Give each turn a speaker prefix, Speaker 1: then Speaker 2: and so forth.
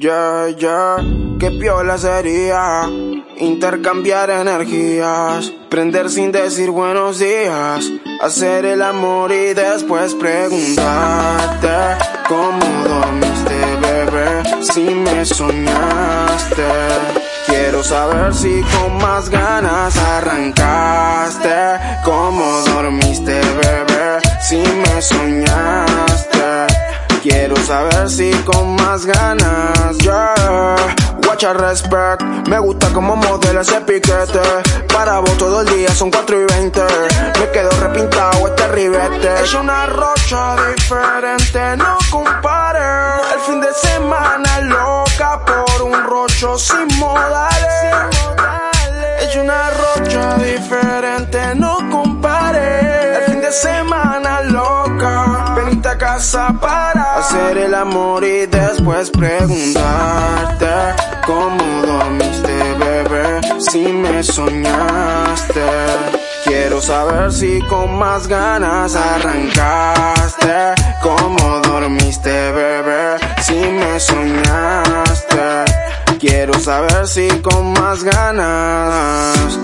Speaker 1: Yeah, yeah, qué piola sería intercambiar energías, prender sin decir buenos días, hacer el amor y después preguntarte cómo dormiste, bebé, si me soñaste. Quiero saber si con más ganas arrancaste, cómo dormiste, bebé, si me soñaste. Quiero saber si con más ganas, yeah. Watcha respect, me gusta como modela ese piquete. Para vos todo el día son 4 y 20. Me quedo repintado este ribete. Es una rocha diferente, no compare. El fin de semana loca por un rocho sin modales. Es una rocha para hacer el amor y después preguntarte cómo dormiste, bebé, si me soñaste. Quiero saber si con más ganas arrancaste, cómo dormiste, bebé, si me soñaste. Quiero saber si con más ganas